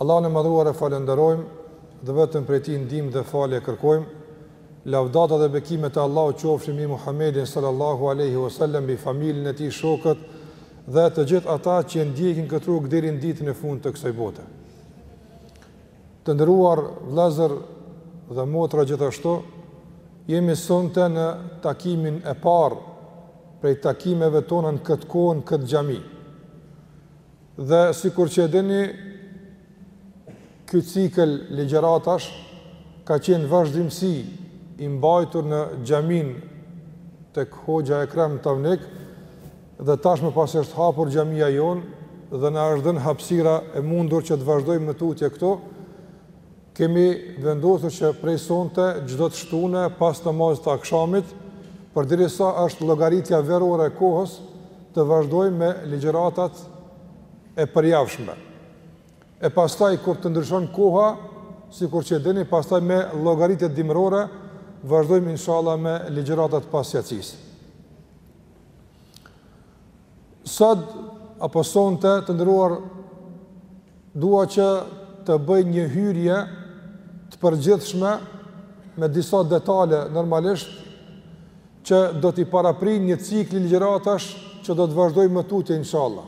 Allahun e Madhëruar e falënderojmë dhe vetëm prej Tij ndihmë dhe falje kërkojmë, lavdata dhe bekimet e Allahut qofshin mbi Muhammedin sallallahu alejhi ue sellem, mbi familjen e tij, shokët dhe të gjithë ata që e ndjekin këtë rrugë deri në ditën e fundit të kësaj bote. Të nderuar vëllezër dhe motra gjithashtu, jemi sonte në takimin e parë prej takimeve tona në këtë kohë në këtë xhami. Dhe sikur që e dini, ky cikël ligjëratash ka qenë vazhdimësi i mbajtur në xhaminë tek Hoxha Ekrem Tavnik dhe tashmë pasi është hapur xhamia jonë dhe na është dhënë hapësira e mundur që të vazhdojmë më tutje këtu, Kemi vendosur që prej sonte çdo të shtune pas namazit të akshamit, përderisa është llogaritja verore e kohës, të vazhdojmë me ligjëratat e përjavshme. E pastaj kur të ndryshon koha, sikur që e dini, pastaj me llogaritjet dimërore vazhdojmë inshallah me ligjëratat pas jacisë. Sot apo sonte të nderuar dua që të bëj një hyrje të përgjithshme me disa detale normalisht që do t'i paraprijë një cikli ligjëratash që do të vazhdojë më tutje inshallah.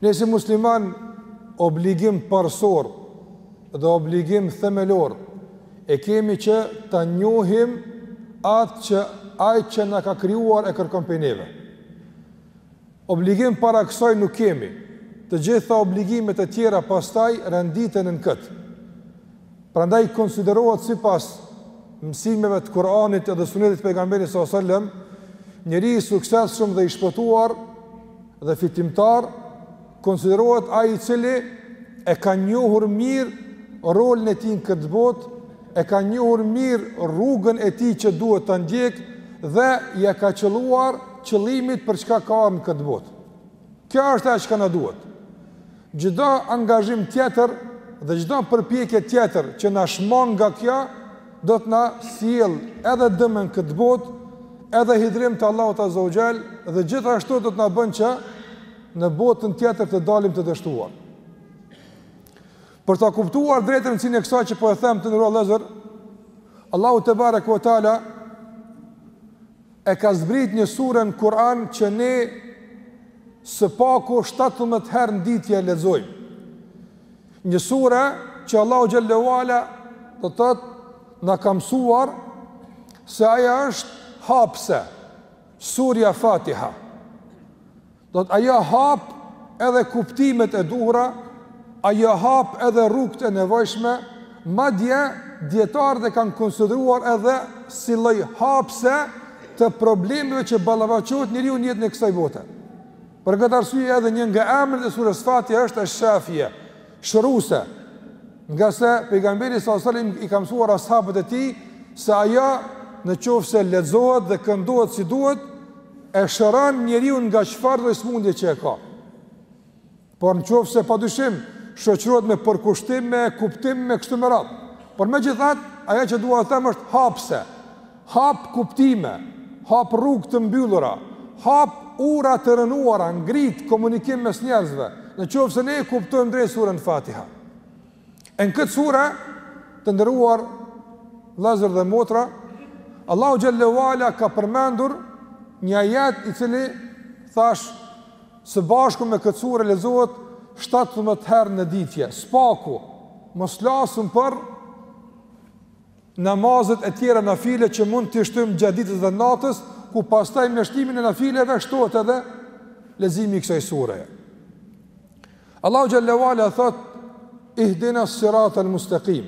Ne si muslimanë obligim parësor dhe obligim themelor e kemi që ta njohim atë që ai që na ka krijuar e kërkon prej neve. Obligim para kësaj nuk kemi, të gjitha obligimet e tjera pastaj renditen nën këtë. Prandaj konsiderohet sipas mësimeve të Kuranit dhe sunetit të pejgamberit s.a.s. njeri i suksesshëm dhe i shpëtuar Dhe fitimtar konsiderohet ai i cili e ka njohur mirë rolin e tij në këtë botë, e ka njohur mirë rrugën e tij që duhet ta ndjekë dhe ia ka qëlluar qëllimit për çka ka ardhur në këtë botë. Kjo është ajo çka na duhet. Çdo angazhim tjetër dhe çdo përpjekje tjetër që na shmang nga kjo do të na sjell edhe dëm në këtë botë, edhe hidrim të Allahut Azza wa Jall dhe gjithashtu do të na bën që në botën tjetër të dalim të dështuar. Për ta kuptuar drejt rëndësinë e kësaj që po e them të nderuar vëllezër Allahu tebareke ue teala e ka zbrit një sure në Kur'an që ne së paku 17 herë në ditë e lexojmë. Një sure që Allahu xhel-le ue ala do të thotë na ka mësuar se ajo është hapëse, surja Fatiha. Do të thotë ajo hap edhe kuptimet e duhura, ajo hap edhe rrugët e nevojshme, madje dietarët e kanë konsideruar edhe si lloj hapse të problemeve që ballafaqohet njeriu në jetën e kësaj bote. Për këtë arsye edhe një nga emrat e sures Fatiha është Esh-Shafije, Shëruese, ngase pejgamberi alejhi selam i ka mësuar ashabët e tij se ajo në qoftë se lexohet dhe këndohet si duhet e shëron njeriu nga çfarëdo sëmundje që e ka. Por në qoftë se pa dyshim shoqërohet me përkushtim me kuptim me kështu me radhë. Por megjithatë, ajo që dua të them është hapse. Hap kuptime, hap rrugë të mbyllura, hap ura të rënuara, ngrit komunikim mes njerëzve, në qoftë se ne e kuptojmë drejt suren Fatiha. E në këtë sure, të nderuar vëllezër dhe motra, Allahu xhele ue ala ka përmendur një ajet i cili thash së bashku me këtë sure lexohet 17 herë në ditë. Së paku, mos flasim për Namazet e tjera nafile që mund t'i shtojmë gjatë ditës dhe natës, ku pastaj me shtimin e nafileve shtohet edhe leximi i kësaj sureje. Allahu xhele ue ala thotë ihdina siratal mustekim.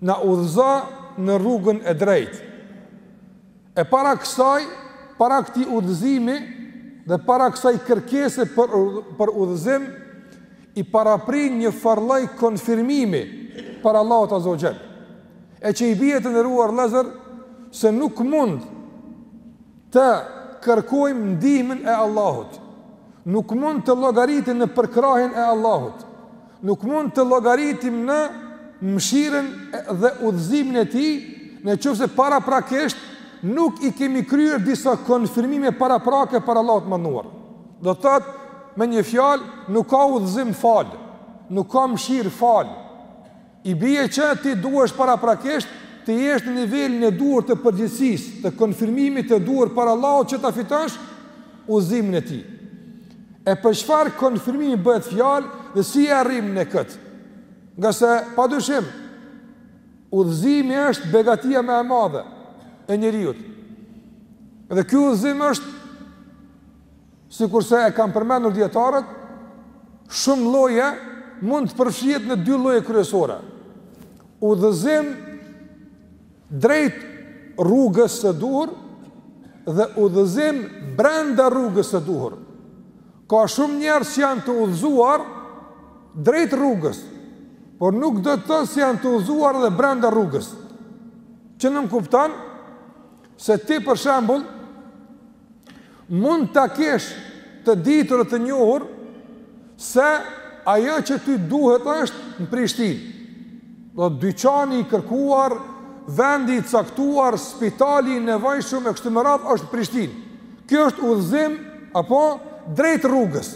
Na udhëzo në rrugën e drejtë. E para kësaj, para këtij udhëzimi dhe para kësaj kërkese për, për udhëzim, i paraprin një farë lloj konfirmimi para Allahut azze ue xhel. E që i bje të nderuar vëllezër se nuk mund të kërkojmë ndihmën e Allahut. Nuk mund të llogaritim në përkrahjen e Allahut. Nuk mund të llogaritim në mëshirën dhe udhëzimin e Tij, në qoftë se paraprakisht nuk i kemi kryer disa konfirmime paraprake para Allahut të Madhëruar. Do të thotë, me një fjalë, nuk ka udhëzim fal, nuk ka mëshirë fal. I bie që ti duhesh paraprakisht të jesh në nivelin e duhur të përgjegjësisë, të konfirmimit të duhur para Allahut që ta fitosh udhëzimin e Tij. E për çfarë konfirmimi bëhet fjalë dhe si e arrijmë ne këtë? Ngase pa dyshim udhëzimi është begatia më e madhe e njeriut. Dhe ky udhëzim është sikurse e kanë përmendur dietarët, shumë lloje mund të përfshihet në dy lloje kryesore. Udhëzim Drejt rrugës së duhur dhe udhëzim brenda rrugës së duhur. Ka shumë njerëz që janë të udhëzuar drejt rrugës, por nuk do të thotë se janë të udhëzuar edhe brenda rrugës. Që nënkupton se ti për shembull Mund ta kesh të ditur e të njohur se ajo që ty duhet është në Prishtinë. Domethënë dyqani i kërkuar, vendi i caktuar, spitali i nevojshëm e kështu me radhë është në Prishtinë. Kjo është udhëzim apo drejt rrugës.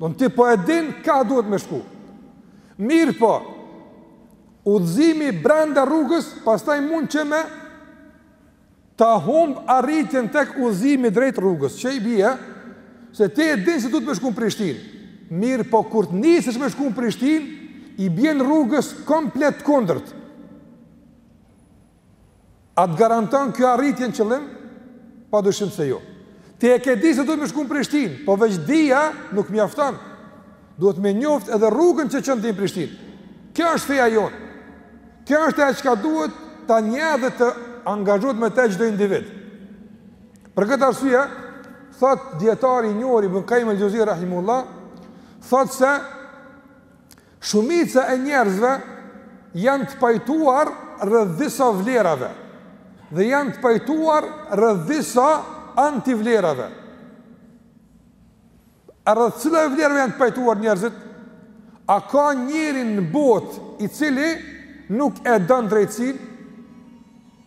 Domethënë ti po e din ka duhet me shku. Mirëpo, udhëzimi brenda rrugës pastaj mund që me ta humb arritjen tek udhëzimi drejt rrugës, që i bie, se ti e din se duhet me shku në Prishtinë, mirëpo kur të nisësh me shku në Prishtinë, i bjen rrugës komplet të kundërt. A të garanton kjo arritje në qëllim? Pa dyshim se jo. Ti e ke dijen se duhet me shku në Prishtinë, po veç dija nuk mjafton. Duhet me njoft edhe rrugën që çon ty në Prishtinë. Kjo është feja jonë. Kjo është ajo çka duhet ta njeh dhe të angazhohet me të çdo individ. Për këtë arsye, thot dijetari i njohur Ibn Qayyim al-Jawziyya rahimehullah, thot se shumica e njerëzve janë të pajtuar rreth disa vlerave dhe janë të pajtuar rreth disa antivlerave. E rreth cilave vlerave janë të pajtuar njerëzit? A ka njeri në botë i cili nuk e don drejtsin?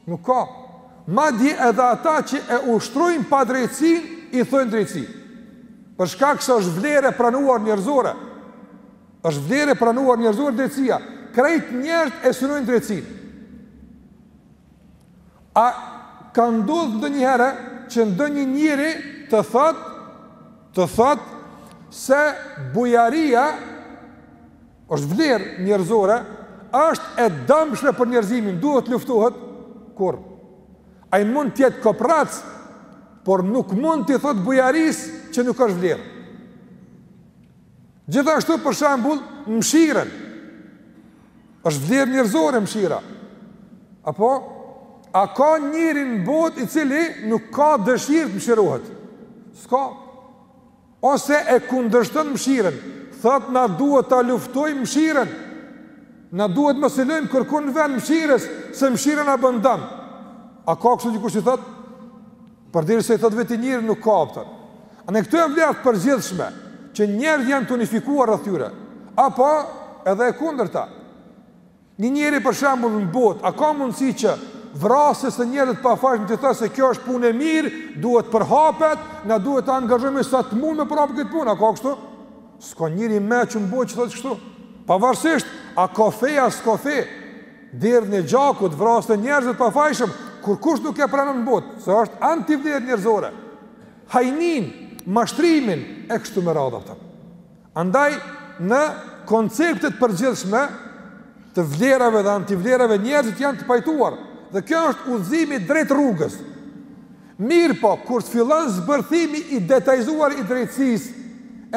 Nuk ka. Madje edhe ata që e ushtrojnë padrejtsin, i thojnë drejtsi. Për shkak se është vlerë e pranuar njerëzore. është vlerë e pranuar njerëzore drejtsia. Krejt njerzt e synojnë drejtsin. A ka ndodh ndonjëherë që ndonjë njeri të thotë, të thotë se bujaria është vlerë njerëzore, është e dëmshme për njerëzimin, duhet të luftohet? Kurrë. Ai mund të jetë koprac, por nuk mund t'i thotë bujarisë që nuk është vlerë. Gjithashtu për shembull, mshirën. Është vlerë njerëzore mshira. Apo a ka njeri në botë i cili nuk ka dëshirë të mshirohet? S'ka. Ose e kundërshton mshirën, thot na duhet ta luftojmë mshirën. Na duhet mos i lojmë kërkund vend mshirës, se mshira na bën dam. A ka kështu dikush që thot? Përderisa i thotë veti njeri nuk ka, kupton. A në këto kemi vlera të përgjithshme që njerëzit janë të unifikuar rreth tyre. Apo edhe e kundërta. Një njeri për shembull në botë, a ka mundësi që vrasjes së njeriut të pafajshëm të thotë se kjo është punë e mirë, duhet të përhapet, na duhet të angazhohemi sa të mundë me përhapë këtë punë, a ka kështu? S'ka njeri me mend në botë që thotë kështu. Pavarësisht a ka fe a s'ka fe. Derdhjen e gjakut, vrasjen e njerëzve të pafajshëm, kurrkush nuk e pranon në botë, se është antivlerë njerëzore. Hajninë, mashtrimin, e kështu me radha pëtëm. Andaj, në konceptet përgjithshme, të vlerave dhe antivlerave njerëzit janë të pajtuar, dhe kjo është udhëzimi drejt rrugës. Mirëpo, kur të fillon zbërthimi i detajzuar i drejtësisë,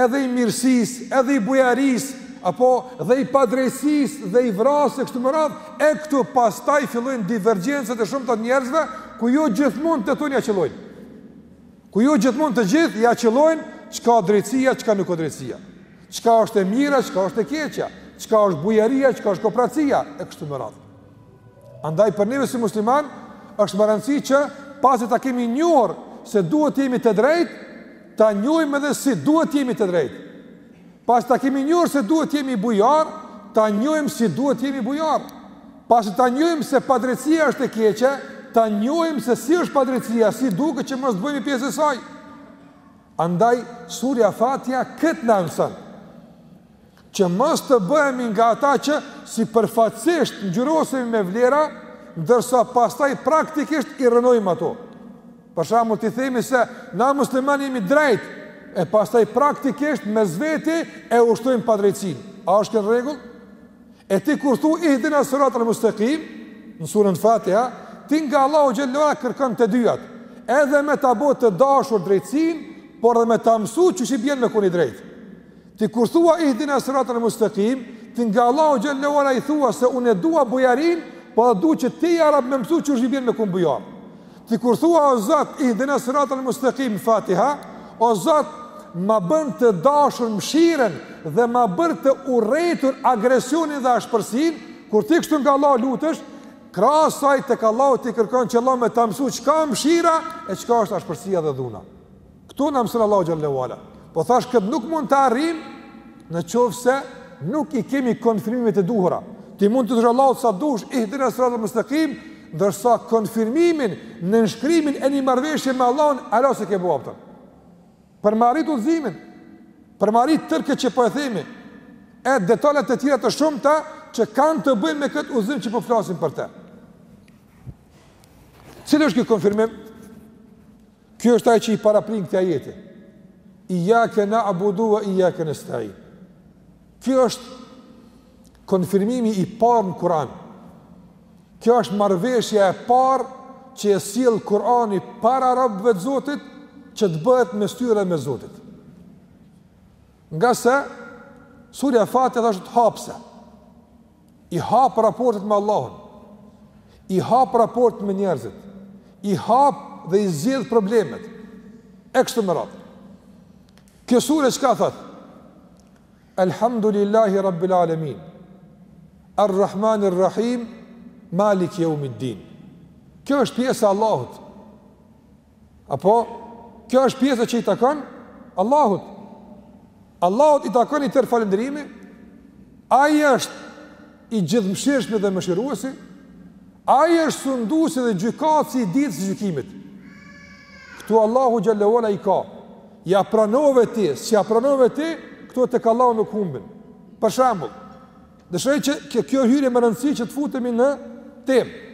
edhe i mirësisë, edhe i bujarisë, apo dhe i padrejtësisë dhe i vrasjes e kështu me radhë, e këtu pastaj fillojnë divergjencat e shumta te njerëzve, ku jo gjithmonë të tonë ja qëllojnë. Ku jo gjithmonë të gjithë ja qëllojnë çka është drejtësia, çka nuk është drejtësia. Çka është e mira, çka është e keqja, çka është bujaria, çka është kopracia e kështu me radhë. Andaj për neve si musliman është me rëndësi që pasi ta kemi njohur se duhet të jemi të drejtë, ta njohim edhe si duhet të jemi të drejtë. Pasi ta kemi njohur se duhet të jemi bujar, ta njohim si duhet të jemi bujar. Pasi ta njohim se padrejtësia është e keqe, ta njohim se si është padrejtësia, si duket që mos bëhemi pjesë e saj. Andaj surja Fatiha këtë na mëson. që mos të bëhemi nga ata që sipërfaqësisht ngjyrosemi me vlera, ndërsa pastaj praktikisht i rrënojmë ato. Për shembull, të themi se na musliman jemi drejt, e pastaj praktikisht mes veti e ushtrojmë padrejtësinë. A është kjo në rregull? E ti kur thu ihdina siratal mustekim, në surën fatiha, ti nga Allahu xhelle ala kërkon të dyjat, edhe me ta bo të dashur drejtësinë, por edhe me ta mësu qysh i bjen me kon i drejtë. Ti kur thua ihdina siratal mustaqim, ti nga Allahu xhelle ve ala i thua se unë dua bujarinë, po edhe dua që ti ja Rab me m'mësu qysh i bjen me kon bujar. Ti kur thua o Zot ihdina siratal mustaqim Fatiha, o Zot ma bën të dashur mshirën dhe ma bër të urrejtur agresionin dhe ashpërsinë, kur ti kështu nga Allahu lutesh, krahas saj tek Allahu ti kërkon që Allah me ta mësu çka mshira e çka është ashpërsia dhe dhuna. Këtë na mëson Allahu xhelle ve ala. Po thash kët nuk mund ta arrijm në qoftë se nuk i kemi konfirmimet e duhura. Ti mund t'i thush Allahut sa dush ihdina siratal mustaqim, ndërsa konfirmimin nënshkrimin e një marrëveshje me Allahun ala s'e ke bo Për me arrit udhëzimin, për me arrit tërë këtë që po e themi, e detalet të tjera të shumta që kanë të bëjnë me këtë udhëzim që po flasim për të. Cili është ky konfirmim? Ky është ai që i paraprin këtij ajeti. Iyyake na'budu wa iyyake nasta'in. Ky është konfirmimi i parë në Kur'an. Kjo është marrëveshja e parë që e sjell Kur'ani para robëve të Zotit që të bëhet mes tyre, mes Zotit. Ngase, surja Fatiha është hapse. I hap raportet me Allahun. I hap raport me njerëzit. I hap dhe i zgjidh problemet. E kështu me radhë. Kjo sure çka thotë? Elhamdulillahi rabbil alamin. Arrahmanir Rahim, Malik yawmiddin. Kjo është pjesa e Allahut. Apo, kjo është pjesa që i takon Allahut. Allahut i takon i tërë falëndërimi, ai është i gjithëmëshirshmi dhe mëshiruesi, ai është sundusi dhe gjykatësi i ditës së gjykimit. Këto Allahu Xhelle ue Ala i ka, ia pranove ti, s'ia pranove ti, këto tek Allahu nuk humbin. Për shembull, dëshiroj që kjo hyrje me rëndësi që të futemi në temë.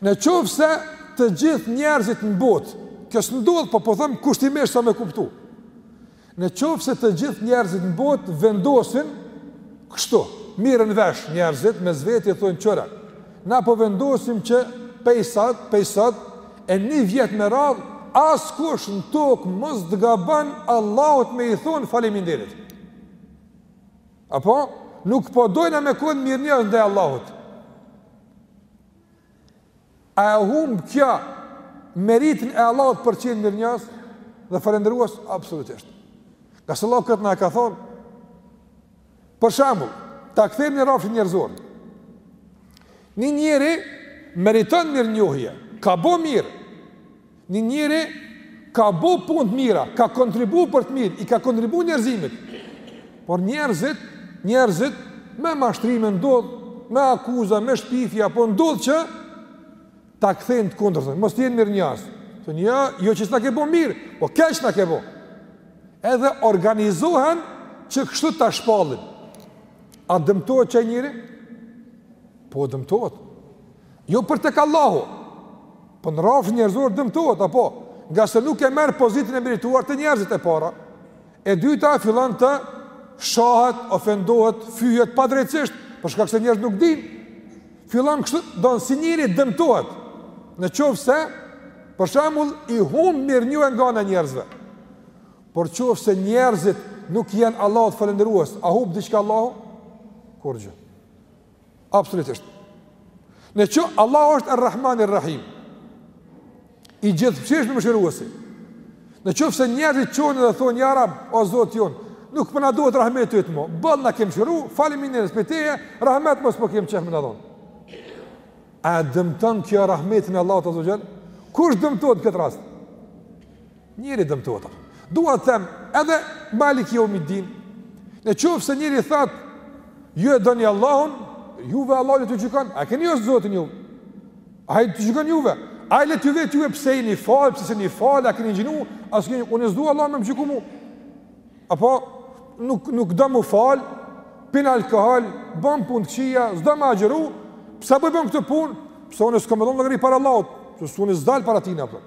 Në qoftë se të gjithë njerëzit në botë, kjo s'ndodh, po po them kushtimisht sa me kuptu. Në qoftë se të gjithë njerëzit në botë vendosin kështu, mirren vesh njerëzit mes veti e thonë qëra, na po vendosim që pej sot, pej sot, e një vjet me radhë, askush në tokë mos të gabon Allahut me i thonë faliminderit. Apo, nuk po dojmë na me konë mirënjohës ndaj Allahut. A e humb kjo meritin e Allahut për të qenë mirënjohës dhe falënderues? Absolutisht. Ngase Allahu këtë na e ka thonë, për shembull, ta kthejmë në rrafshin njerëzor. Një njeri meriton mirënjohje, ka bo mirë, Një njeri ka bo punë të mira, ka kontribu për të mirë, i ka kontribu njerëzimit. Por njerëzit, njerëzit, me mashtrime ndodh, me akuza, me shpifje, po ndodh që ta kthejnë të kundërtën. Mos të jenë mirënjohës. Të thonë, jo që s'na ke bo mirë, po keq na ke bo. Edhe organizohen që kështu ta shpallin. A dëmtohet qaj njeri? Po dëmtohet. Jo për tek Allahu. Po në rrafsh njerëzor dëmtohet apo ngase nuk e merr pozitën e merituar te njerëzit e para. E dyta fillon të shahet, ofendohet, fyhet padrejtisht, për shkak se njerëzit nuk dinë. Fillon kështu, pra si njeri dëmtohet. Në qoftë se për shembull i humb mirënjohja nga ana e njerëzve. Por qoftë se njerëzit nuk i janë Allahut falëndërues, a humb diçka Allahu? Kurrë. Absolutisht. Në qoftë Allahu është Ar-Rahman Ar-Rahim. I gjithëmëshirshmi, mëshiruesi. Në qoftë se njerëzit çohen dhe thonë, ja rab, o zoti jonë, nuk po na duhet rahmeti yt mo. Boll na ke mëshiru, faleminderit prej teje, rahmet mos po kem qef me na dhonë. A e dëmton kjo rahmetin e Allahut azze ue xhel? Kush dëmtohet në këtë rast? Njeri domethënë apo. Dua të them, edhe Malik Yawmiddin, në qoftë se njëri thotë, ju e doni Allahun, juve Allahu t'ju gjykojë, a keni ju atë Zotin ju? Ai të gjykon juve? A i letë ju vetë juve pse jeni falë, pse s'jeni falë, a keni agjëru, a s'keni, unë s'du Allahu me më gjyku mu. Apo, nuk, nuk do m'u falë, pin alkool, bën punë të këqija, s'do me agjëru, pse po bën këtë punë, pse unë s'kom me dhënë llogari para Allahut, se unë s'dal para tina, për.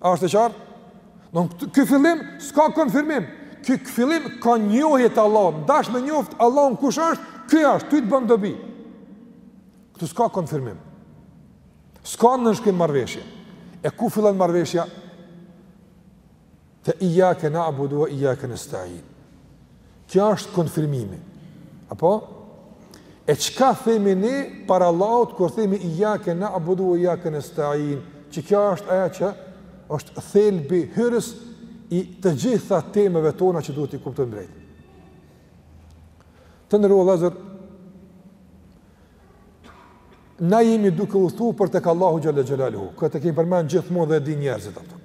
A është e qartë? Dhe ky fillim s'ka konfirmim. Ky fillim ka njohje të Allahut. Deshe me njoft Allahun kush është, ky është, ty të bën dobi. Këtu s'ka konfirmim. S'ka nënshkrim marrëveshje. E ku fillon marrëveshja? Te ijjake na'budu ue ijjake nestain. Kjo është konfirmimi. Apo? E çka themi ne para Allahut kur themi ijjake na'budu ue ijjake nestain, që kjo është aja që është thelbi hyrës i të gjitha temeve tona që duhet t'i kuptojmë drejt. Të nderuar vllazër, na jemi duke u thu për tek Allahu xhelle xhelaluhu, këtë e kemi përmend gjithmonë dhe e dinë njerëzit apëton.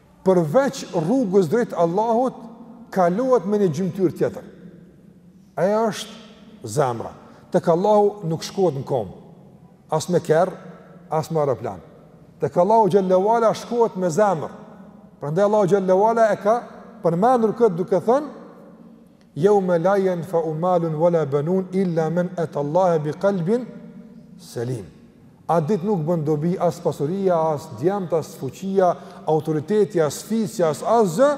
Përveç rrugës drejt Allahut, kalohet me një gjymtyrë tjetër. Aja është zemra. Tek Allahu nuk shkohet në komë. As me kerr, as me aeroplan. Tek Allahu xhelle ue ala shkohet me zemër. Prandaj Allahu xhelle ue ala e ka përmendur këtë duke thënë, Yawma la yanfa'u malun wala banun illa man ata Allaha bi qalbin salim. Atë ditë nuk bën dobi as pasuria, as djemtë, as fuqia, autoriteti, as fisi, as asgjë,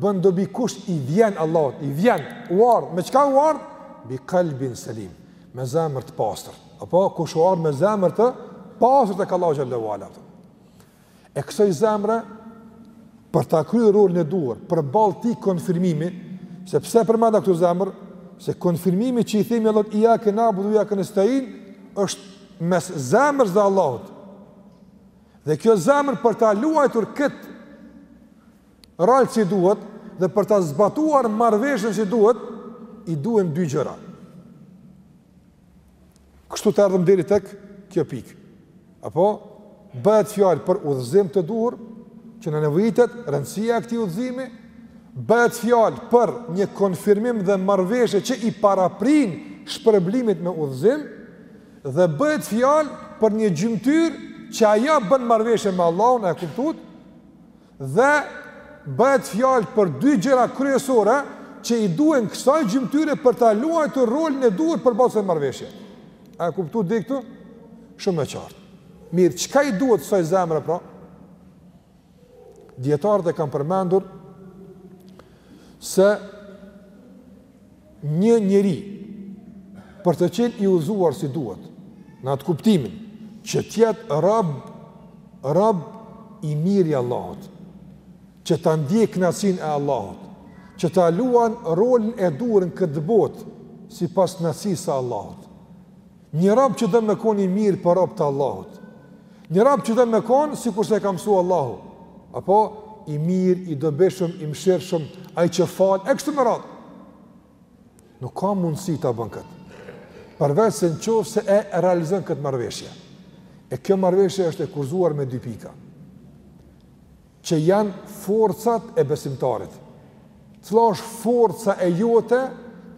bën dobi kush i vjen Allahut, i vjen, u ardh, me çka u ardh? Bi qalbin salim, me zemër të pastër. Apo kush u ardh me zemër të pastër tek Allahu xhelle ue ala. e kësaj zemre për ta kryer rolin e duhur, përballë atij konfirmimi, sepse përmenda këtu zemër, se konfirmimi që i themi Allahut ijjake na'budu ijjake nestain është mes zemrës dhe Allahut. Dhe kjo zemër për ta luajtur kët rol që duhet dhe për ta zbatuar marrëveshjen që duhet, i duhen dy gjëra. Kështu të erdhëm deri tek kjo pikë. Apo bëhet fjalë për udhëzim të duhur që na nevojitet rëndësia e këtij udhëzimi, bëhet fjalë për një konfirmim dhe marrëveshje që i paraprin shpërblimit me udhëzim, dhe bëhet fjalë për një gjymtyrë që aja bën marrëveshje me Allahun e kuptut', Dhe bëhet fjalë për dy gjëra kryesore që i duhen kësaj gjymtyre për ta luajtur rolin e duhur për bartje marrëveshje. A e kuptuat deri këtu? Shumë e qartë. Mirë, çka i duhet kësaj zemre pra? Dietarët e kanë përmendur se Një njeri, për të qenë i udhëzuar si duhet, në atë kuptimin, që të jetë rab, rab i mirë i Allahut, që ta ndjek kënaqësinë e Allahut, që ta luan rolin e duhur në këtë botë sipas kënaqësisë së Allahut. Një rab që don me kon i mirë për rabt të Allahut. Një rab që don me kon sikurse e ka msu Allahu. Apo i mirë, i dobishëm, i mëshirshëm, ai që fal, e kështu me radhë. Nuk ka mundësi ta bën kët. Përveçse në qoftë se e realizon kët marrëveshje. E kjo marrëveshje është e kurorëzuar me dy pika. që janë forcat e besimtarit. Cila është forca e jote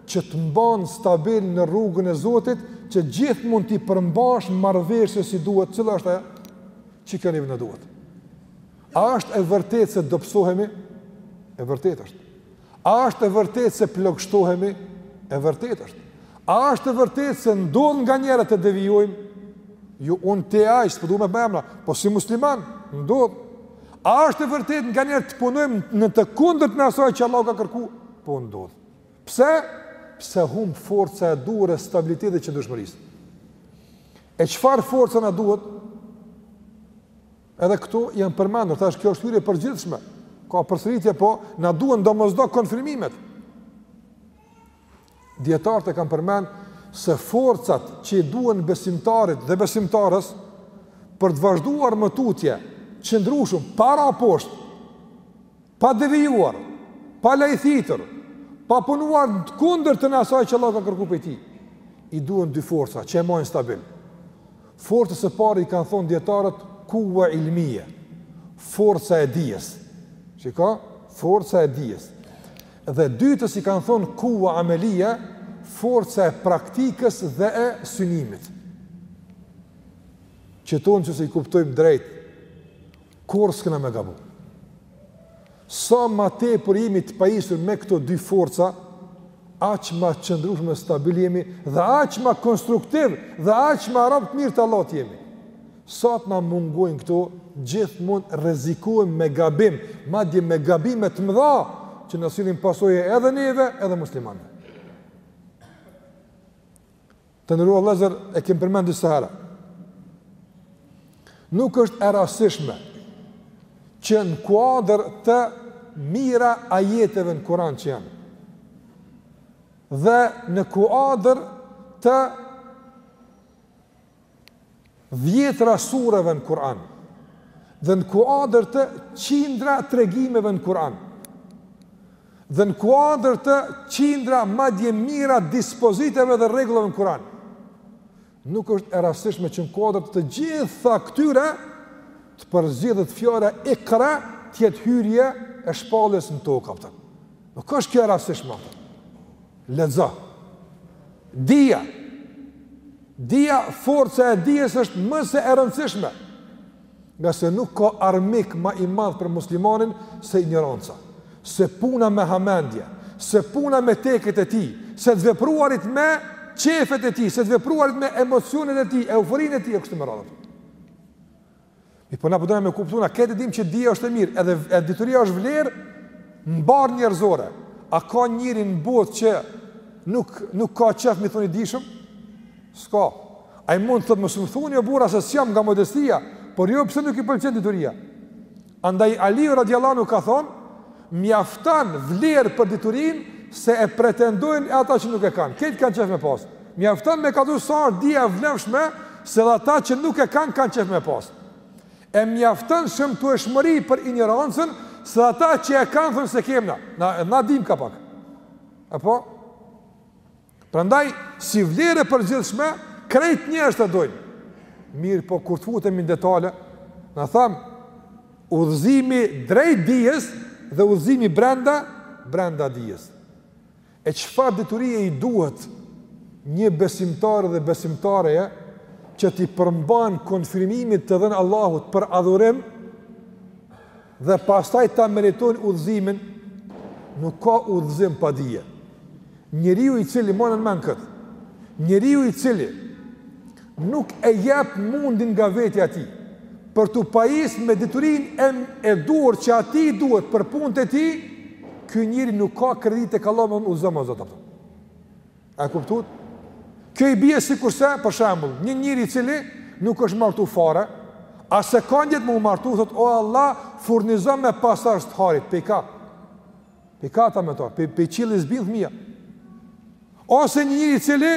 që të mban stabil në rrugën e Zotit, që gjithmonë t'i përmbash marrëveshjes si duhet, cila është ajo që ka nivelin e duhur. A është e vërtetë se dobësohemi? E vërtetë është. A është e vërtetë se plogështohemi? E vërtetë është. A është e vërtetë se ndodh nganjëherë të devijojmë? Jo un te ai, s'po duam me emra, po si musliman ndodh. A është e vërtetë nganjëherë të punojmë në të kundërt me asaj që Allahu ka kërku? Po ndodh. Pse? Pse humb forca e duhur e stabilitetit qëndrueshmërisë. E çfarë forca na duhet? Edhe këto janë përmendur, tash kjo është hyrje e përgjithshme. Ka përsëritje, po na duhen domosdo konfirmimet. Dietarët e kanë përmend se forcat që i duhen besimtarit dhe besimtares për të vazhduar më tutje, qëndrueshëm para poshtë pa devijuar, pa lajthitur, pa punuar në kundërt me asaj që Allahu ka kërku prej tij, i duhen dy forca, që e majnë stabil. Forcës së parë i kanë thonë dijetarët, kuva ilmije, forca e dijes, çka, forca e dijes, dhe të dytës i kanë thonë kuva amelije, forca e praktikës dhe e synimit. Këto në qoftë se i kuptojmë drejt, Kurrë s'kena me gabu. Sa ma tepër jemi të pajisur me këto dy forca, aq ma qëndrueshëm e stabil jemi, dhe aq ma konstruktiv, dhe aq ma rab të mirë të Allahut jemi. Sa të na mungojnë këto, gjithmonë rrezikohemi me gabim, madje me gabime të mëdha, që na sjellin pasoje edhe neve, edhe muslimanëve. Të nderuar vëllezër, e kemi përmend disa herë. Nuk është e rastishme që në kuadër të mijëra ajeteve në Kur'an që janë dhe në kuadër të dhjetëra sureve në Kur'an dhe në kuadër të qindra tregimeve në Kur'an dhe në kuadër të qindra madje mijëra dispoziteve dhe rregullave në Kur'an. Nuk është e rastishme që në kuadër të gjitha këtyre të përzgjidhet fjala ikra të jetë hyrje e shpalljes në tokë, apëtën. Nuk është kjo e rastishme, apëtën. Lexo. Dija. Dija, forca e dijes është më se e rëndësishme. Ngase nuk ka armik ma i madh për muslimanin se injoranca. Se puna me hamendje, se puna me teket e tij, se të vepruarit me qejfet e tij, se të vepruarit me emocionet e tij, euforinë e tij, e kështu me radhë. Mirëpo na po dojmë me kuptu, na këtë e dimë që dija është e mirë, edhe dituria është vlerë mbarënjerëzore, a ka njeri në botë që nuk, nuk ka qejf me i thonë i dijshëm? S'ka. Ai mund të thotë mos më thuni o burra se s'jam nga modestia, por jo pse nuk i pëlqen dituria. Andaj Aliu radijallahu anhu ka thonë, Mjafton vlerë për diturinë se e pretendojnë edhe ata që nuk e kanë. Këtë kanë qejf me pas. Mjafton me kuptu sa është dija e vlefshme se edhe ata që nuk e kanë kanë qejf me pas. E mjafton shëmtueshmëri për injorancën se edhe ata që e kanë thonë s'e kemna. Na na dimë ka pak. Apo Prandaj, si vlerë e përgjithshme, krejt njerëzit e dojnë. Mirëpo kur të futemi në detale, na thamë udhëzimi drejt dijes dhe udhëzimi brenda brenda dijes. E çfarë diturie i duhet një besimtari dhe besimtareje që t'i përmbahen konfirmimit të dhënë Allahut për adhurim, Dhe pastaj ta meritojnë udhëzimin, nuk ka udhëzim pa dije. Njeriu i cili mbane n'mend kët, njeriu i cili nuk e jep mundin nga vetja e tij për t'u pajis me diturinë e duhur që atij i duhet për punët e tij, ky njeri nuk ka kredit tek Allahu me udhëzu Zoti. A e kuptuat? Kjo i bie sikurse, për shembull, një njeri i cili nuk është martu fare, as e ka nijet me u martu, thot, o Allah, furnizom me pasardhës të hairit, pej kah, pej kah ta marrtë, pej, pej qielli s'bien fmija. Ose një njeri i cili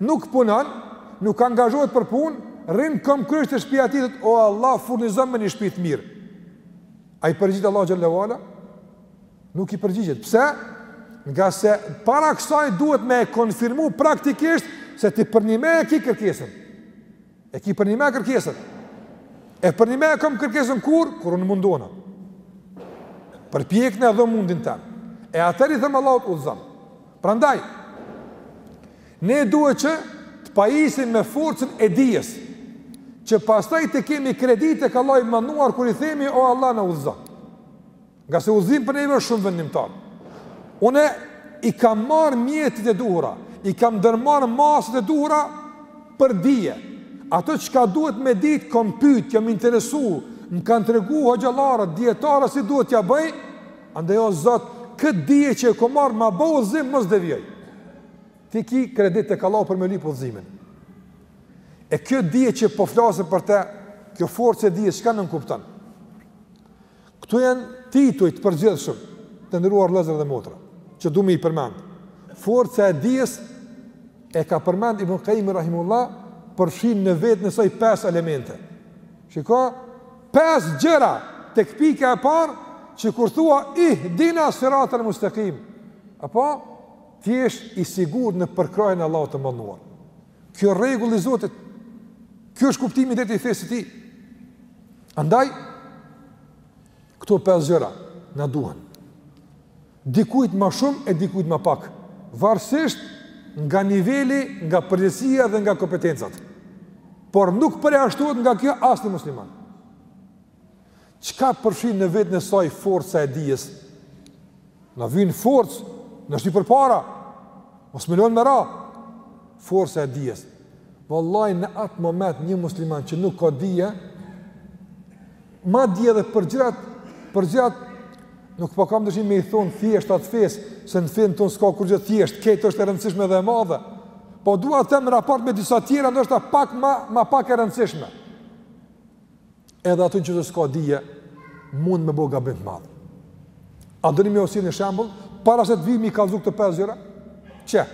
nuk punon, nuk angazhohet për punë, rri këmbëkryq te shpia e tij, thot, o Allah, furnizom me një shpi të mirë. A i përgjigjet Allah Xhele ue ala? Nuk i përgjigjet. Pse? Ngase para kësaj duhet me e konfirmu praktikisht se ti përnime e ki kërkesën. E ki përnime kërkesën. E përnime e kom kërkesën kur? Kur unë mundona, përpjekna edhe mundin tem. E atëherë i them Allahut udhëzom. Prandaj, ne duhet që të pajisim me forcën e dijes, që pastaj të kemi kredit tek Allahu i madhnuar kur i themi, o Allah na udhëzo. Ngase udhëzimi për neve është shumë vendimtar. Unë i kam marrë mjetet e duhura, i kam ndërmarrë masat e duhura për dije. Ato çka duhet me ditë, kom pytë, jam interesu, më kanë tregu hoxhallarët, dijetarët si duhet t'ia bëj, andaj o Zot, këtë dije që e kom marrë, ma bo udhëzim, mos devijoj. Ti ki kredit tek Allahu për me lypë udhëzimin. E kjo dije që po flasim për te, kjo forcë e dijes, çka nënkupton? Këtu janë tituj të përgjithshëm, të nderuar vëllezër dhe motra, që du me i përmend. Forca e dijes e ka përmend Ibn Kajimi rahimehullah përfshin në veten e saj pesë elemente. Shiko, pesë gjëra tek pika e parë që kur thua ihdina siratal mustekim, apo t'jesh i sigurt në përkrahjen e Allahut të madhnuar. Kjo është rregulli i Zotit. Kjo është kuptimi i drejtë i fesë së tij. Andaj këto pesë gjëra na duhen. Dikujt ma shumë e dikujt ma pak, varësisht nga niveli, nga përgjegjësia dhe nga kompetencat. Por nuk përjashtohet nga kjo asni musliman. Çka përfshin në veten e saj forca e dijes? Na vyn forcë, na shti përpara. Mos me lon me ra. Forca e dijes. Vallai në atë moment një musliman që nuk ka dije, madje edhe për gjërat, për gjërat nuk po kam dëshirë me i thon t'thjeshta t'fesë, se në fenë tonë s'ka kurgjë t'thjeshtë, krejt është e rëndësishme dhe e madhe. Po dua të them raport me disa tjera ndoshta pak ma pak e rëndësishme. edhe aty në qoftë se s'ka dije, mund me bo gabim të madh. A doni me ju sjell një shembull, para se të vij me i kallzu këto pesë gjëra, që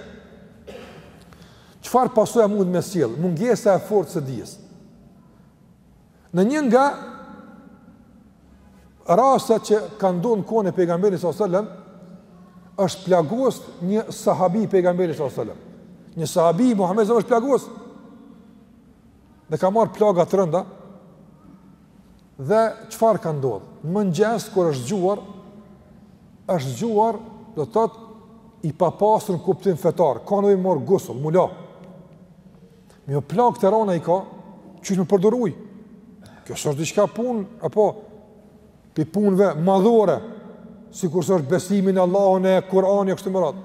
çfarë pasoja mund me sjellë, mungesa e forcës së dijes. Në një nga rastet që ka ndodh në kohën e pejgamberit s.a.s. është plagos një sahabi i pejgamberit s.a.s. Një sahabi i Muhammedit s.a.s. është plagos, Dhe ka marrë plaga të rënda, dhe çfarë ka ndodhë? Në mëngjes, kur është zgjuar, është zgjuar, do të thotë, i papastër në kuptim fetar, ka nevojë me marrë gusull, m'u la. Mirëpo plagë të rana i ka, qysh me përdorë ujë? Kjo s'është diçka punë, apo, pi punëve madhore, sikurse është besimi në Allahun e Kurani, e kështu me radhë.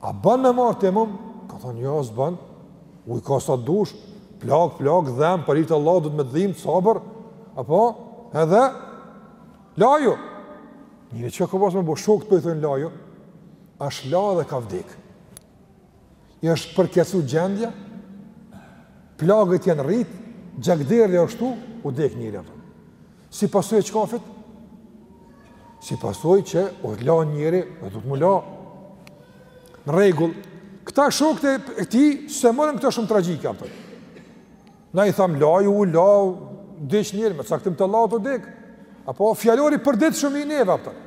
A bën me marrë tejemum? Ka thonë, jo, s'bën. Ujë ka sa dush, plagë, plagë, dhemb, për hir të Allahut duhet me dhimtë, sabër. Apo, edhe, laju. Njeri çka ka pasë me bo, shokët po i thonë laju, është la dhe ka vdekë. I është përkeqësu gjendja, plagët janë rritë, gjakderdhja, ashtu, u dekë njeri. Apo. Si pasojë e çkafit? Si pasojë që u la njeri, e duhet m'u la. Në rregull, këta shokët e tij, s'e morën këta shumë tragjike, a kupton. Na i thamë, laju, u la, diq njeri, me caktim të Allahut u dekë. Apo, fjalori i përditshëm i neve, a kupton.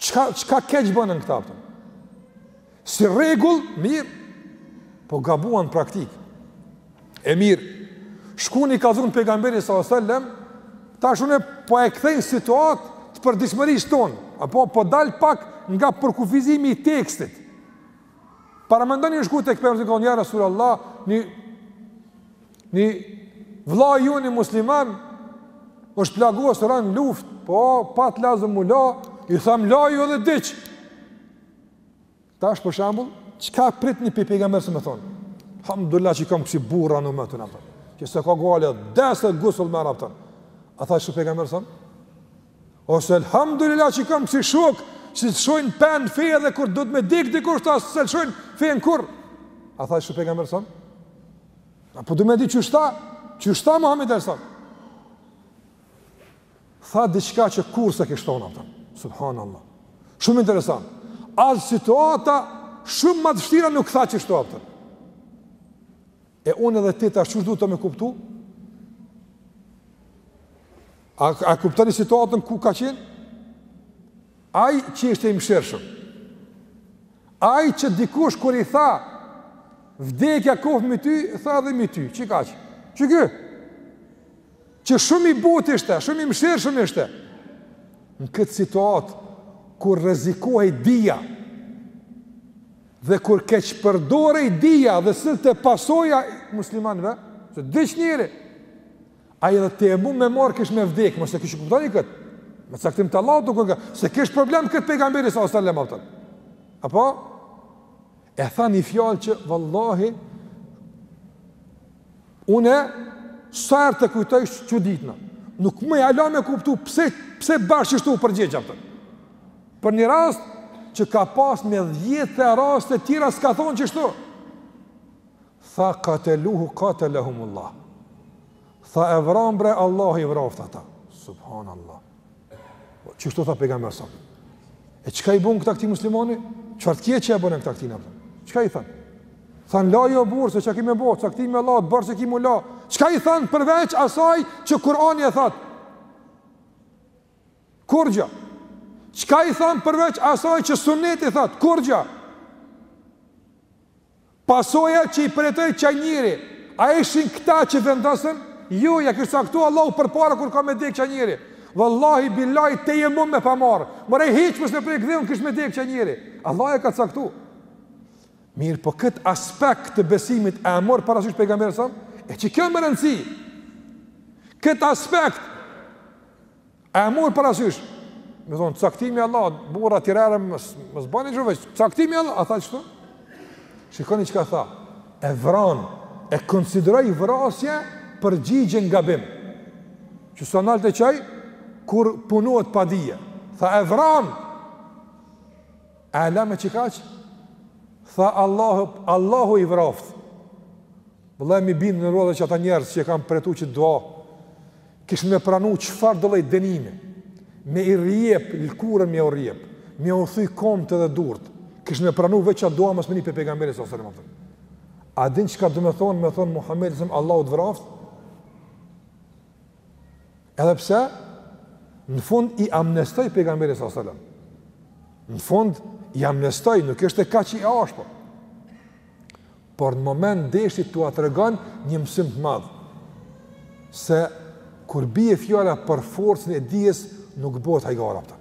Çka, çka keq bënë këta, a kupton? Si rregull, mirë, po gabuan praktikë. E mirë, shkun i kallzun pejgamberit s.a.s. Tash une po e kthej në situatë të përditshmërisë tonë, apo po dal pak nga përkufizimi i tekstit. Paramendoni një shku tek pejgamberi kon ja Rasulullah, një një vëlla i joni musliman është plagosë ran n'luftë, po pat lazëm m'u la, i thamë laju edhe diq. Tash për shembull, çka pritni pi pejgamberit me thon? Alhamdulillah që kam kësi burra në umet, a kupton. Që s'e ka gajle, des e gusull merr, a kupton. A tha që pejgamberi s.a.s.? Ose elhamdulilah që kam kësi shokë, që s'lshojnë pe në fe edhe kur duhet me dekë dikush, kta s'e lshojnë fenë kurrë. A tha që pejgamberi s.a.s.? A po doni me di qysh tha, qysh tha Muhammedi alejhi selam? Tha diçka që kurrë s'e kish thonë, a kupton. Subhanallah. Shumë interesant. As në situata shumë më të vshtira nuk tha qështu, a kupton. E unë dhe ti tash qysh duhet me kuptu? A, a kuptoni situatën ku ka qenë? Ai që ishte i mëshirshëm. Ai që dikush kur i tha vdekja koftë mi ty, tha edhe mi ty, qikaq. Qiky që shumë i butë ishte, shumë i mëshirshëm ishte. Në këtë situatë kur rrezikohej dija, Dhe kur keqpërdorej dija dhe sillte pasoja muslimanëve, se diç njeri, ai edhe tejemum me marr kish me vdek, mos e keqkuptoni kët. Me caktim të Allahut nuk ka, s'e kish problem kët pejgamberi sallallahu alajhi wasallam. Apo e tha një fjalë që vallahi Unë sa herë të kujtoj çuditna. Nuk muj hala me kuptu pse pse bash qashtu u përgjigj atë. Për një rast që ka pas me dhjetë raste të tjera s'ka thonë qashtu. Tha kateluhu katelehumullah. Tha e vranë bre Allahu i vraftë ata. Subhanallah. Qashtu tha pejgamberi sasëm. E çka i bënë këta këtij muslimani? Çfarë të keqe i bënë këta këtij, apo? Çka i thanë? Thanë, laju burrë, se çka ki me bo, caktim i Allahut, farz e ki me u la. Çka i thanë përveç asaj që Kurani e thotë? Kurgja. Çka i thanë përveç asaj që suneti e thotë? Kurgja. Pasoja që i përjetoi qaj njeri, a ishin këta që vendosën? Jo, ja kishte caktuar Allahu përpara kur ka me dek qaj njeri. Vallahi billahi tejemum me pa marr. More hiç mos e prek dheun kish me dek qaj njeri. Allahu e ka caktu. Mirë, po kët aspekt të besimit a e mor parasysh pejgamberi sa? E qekjo me rëndsi? Kët aspekt A e mor parasysh? Me thon caktimi i Allahut, burra tjetër herë mos bani qashtu veç. Caktimi i Allahut, a tha qashtu? Shikoni çka tha. E vran, e konsideroi vrasje përgjigjen gabim. Qe sa nalt e çoi kur punohet pa dije. Tha e vran. A e la me qikaq? Tha Allahu, Allahu i vraft. Vallahi më bind në rrugë që ata njerëz që e kanë përjetu qat dua Kish me pranu çfarë do lloj denimi, me i rrjep lkurën me u rrjep, me u thy komtë edhe durt. Kish me pranu veç qat dua mos me ni pej pejgamberit sallallahu alaihi wasallam. A din çka domethon me t'thon Muhamedi sallallahu Allahu të vraftë? Edhe pse në fund i amnestoi pejgamberi sallallahu alaihi wasallam. Në fund i amnestoi, nuk ishte kaq i ashpër. por në moment deshti t'ua tregon një mësim të madh, se kur bie fjala për forcën e dijes, nuk bëhet hajgara për ta.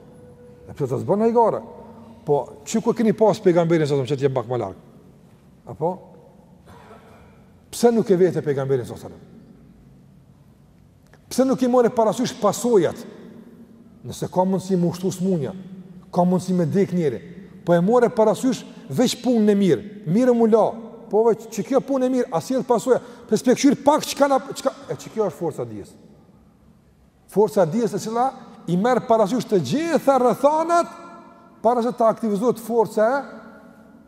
E për ta s'bën hajgara, po qe ku e keni pas pejgamberin sasëm qatje pak ma larg? Apo? Pse nuk e vetët pejgamberin sasëm? Pse nuk i more parasysh pasojat? Nëse ka mundësi me u shtu smunja, ka mundësi me dek njëri, po e more parasysh veç punën e mirë, mirë më la, po veç që kjo punë e mirë, a sjell pasoja, pse s'pe kqyr pak që ka na, që ka, e që kjo është forca e dijes. Forca e dijes e cila i merr parasysh të gjitha rrethanat, para se të aktivizohet forca e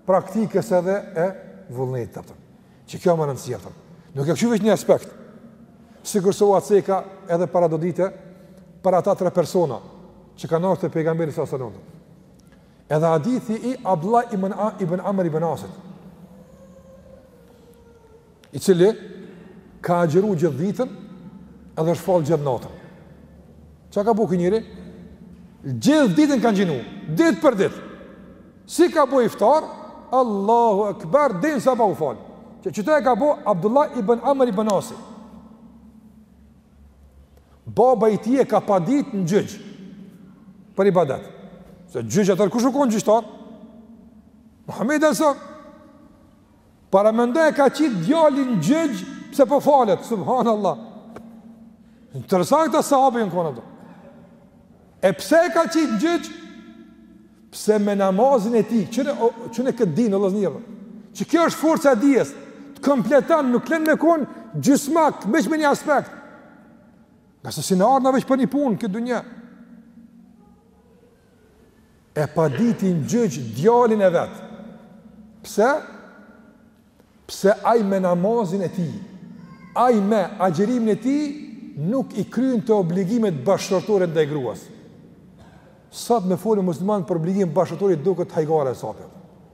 praktikës edhe e vullnetit. Që kjo me rëndësi, them. Nuk e kqyr veç një aspekt. Sikurse u ceka edhe para do dite, para ata tre persona, që kanë ardh te pejgamberi s.a.s. Edhe hadithi i Abdullah ibn, ibn Amr ibn Asit. I cili ka agjeru gjithë ditën, edhe është fal gjithë natën. Ça ka bo ky njeri? Gjithë ditën ka ngjinu, ditë për ditë. Si ka bo iftar, Allahu Akbar, deri n'sabah u fal. Që qëta e ka bo Abdullah ibn Amr ibn Asi. Baba i tij e ka paditë në gjyqë, për ibadet. Se gjyqë atëher, kush u konë gjyqtar? Muhammed a.s.? Paramendoje, e ka qitë djalin n'gjyq pse po falet, subhanallah. Interesant këta sahabe janë konë ata. E pse e ka qitë n'gjyq? Pse me namazin e tij, që në këtë dinë, Allah njërë, që kjo është forca e dijes, të kompleton, nuk len me konë gjysmak, veç me një aspekt. Ngase s'jena ardh na veç për një punë, n'këtë dunja. E paditi n'gjyq djalin e vet. Pse? Pse ai me namazin e tij, ai me agjerimin e tij nuk i kryente obligimet bashkëshortore ndaj gruas. Sot me folë musliman për obligim bashkëshortor i duket hajgare e sapet.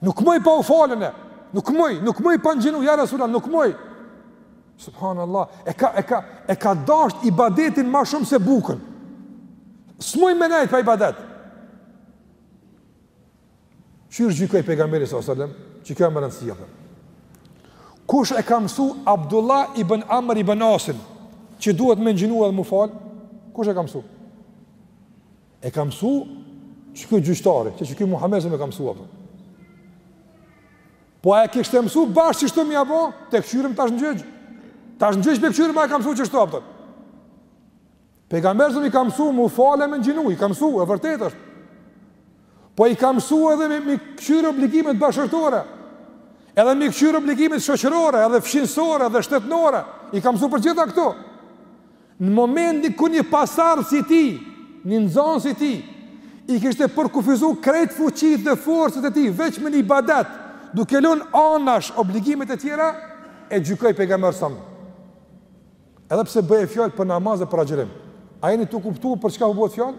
Nuk moj pa u falë, ne, nuk moj, nuk moj pa ngjinu, ja Resulallah, nuk moj. Subhanallah, e ka, e ka, e ka dasht ibadetin ma shumë se bukën. S'moj me nejtë pa ibadet. Qysh gjykoi pejgamberi s.a.s. që kjo është me rëndësi edhe. Kush e ka mësu Abdullah ibn Amr ibn Asin, që duhet me ngjinu edhe m'u falë? Kush e ka mësu? E ka mësu qiky gjyqtari, qi qiky Muhammed a.s. e ka mësu apo. Po a e kishte mësu bash qishtu mi apo, të këqyrim tash në gjyq. Tash në gjyq pe këqyrim a e ka mësu qishtu apo. Pejgamberi a.s. i ka mësu m'u fal e me ngjinu, i ka mësu, e vërtet është. Po i ka mësu edhe me, me i këqyr obligimet bashkëshortore, edhe me i këqyr obligimet shoqërore, edhe fqinjësore, edhe shtetnore, i ka mësu për gjitha këto. Në momentin kur një pasardhës i tij, një nxënës i tij, i kishte përkufizu krejt fuqitë dhe forcat e tij veç me një ibadet, duke lënë anash obligimet e tjera, e gjykoi pejgamberi s.a.s. Edhe pse bëhej fjalë për namaz dhe për agjërim. A jeni tu kuptu për çka po bëhet fjalë?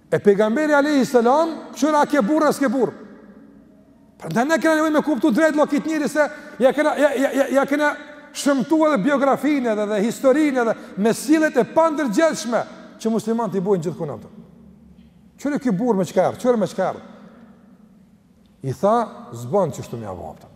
E pejgamberi alejhi selam, kqyre a ke burrë, a s'ke burrë. Prandaj na kena nevojë me kuptu drejt vlla kit njeri se ja kena, ja, ja, ja, ja kena shëmtu edhe biografinë edhe dhe historinë edhe me sjelljet e pandërgjegjshme që muslimanët i bojnë gjithkund, a kupton. Kqyre ky burrë me çka erdh, kqyre me çka erdh. I tha, s'ban qështu mo, a kupton.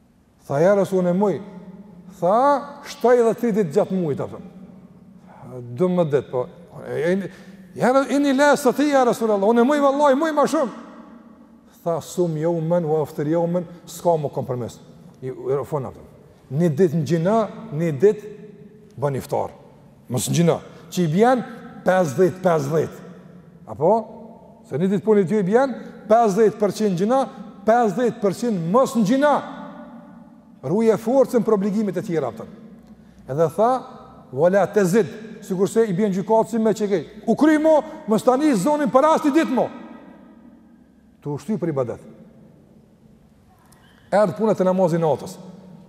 Tha ja resul unë e muj, tha shtoj edhe tri ditë gjatë mujit, a kupton. Dymdhetë ditë, po, e një, ja resul, e një lesë atij, ja resulallah unë e muj, unë e muj, vallahi, muj ma shumë. Tha sum jeumen, ue eftir jeumen, s'ka më kompromis. Një, e rëfona, një ditë ngjino, një ditë bën iftar. Mos ngjino, që i bjen 50-50. Apo? Se një ditë po, një ditë jo, i bjen 50% ngjino, 50% mos ngjino. Ruje forcën për obligimet e tjera, a kupton. Edhe tha, ve la tezid, sikurse i bjen gjykatësi me çekiç. U kry mo, mos ta ni zonin për asni ditë mo. Tu u shty për ibadet. Erdh puna te namazi i natës,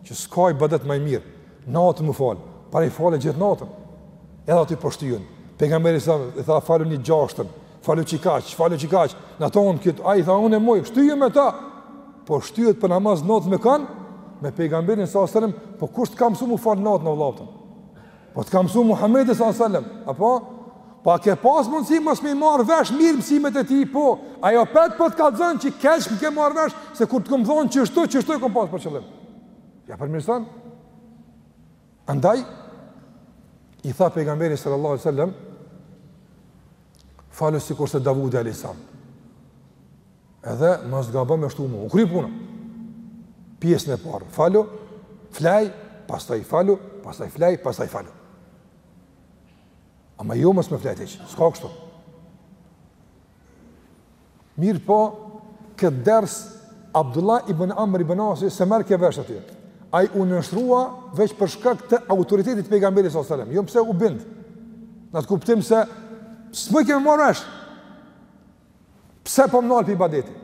që s'ka ibadet më i mirë, natën m'u falë, por ai falej gjithë natën, edhe aty po shtyhen, pejgamberi s.a.s. i tha falu një gjashtën, falu qikaq, falu qikaq, në ta unë këtë, ai tha unë e muj, shtyhen me ta, po shtyhet për namaz natës me kanë, me pejgamberin s.a.s., po kush t'ka msu m'u falë natën o vlla ty, Po të ka mësu Muhammedi s.a.s. Apo? Po a ke pas mundësi mos me i marrë vesh mirë mësimet e tij, po, ai opet po të kallxon që keq më ke marrë vesh, se kur të kom thonë qështu, qështu e kom pas për qëllim. Ja përmirëson? Andaj, i tha pejgamberi sallallahu alaihi wasallam falu sikurse Davudi alayhis salam Edhe mos gabo me shtu mo. U kry puna. Pjesën e parë. Falu, flaj, pastaj falu, pastaj flaj, pastaj falu. Ama jo mos me flajt hiç. S'ka kështu. Mirëpo këtë ders Abdullah ibn Amr ibn Asi s'e merrke vesh aty. Ai u nënshtrua veç për shkak të autoritetit të pejgamberit sallallahu alajhi wasallam. Jo pse u bind. N'atë kuptim se s'mujke me marrë vesh. Pse po më nal prej ibadetit?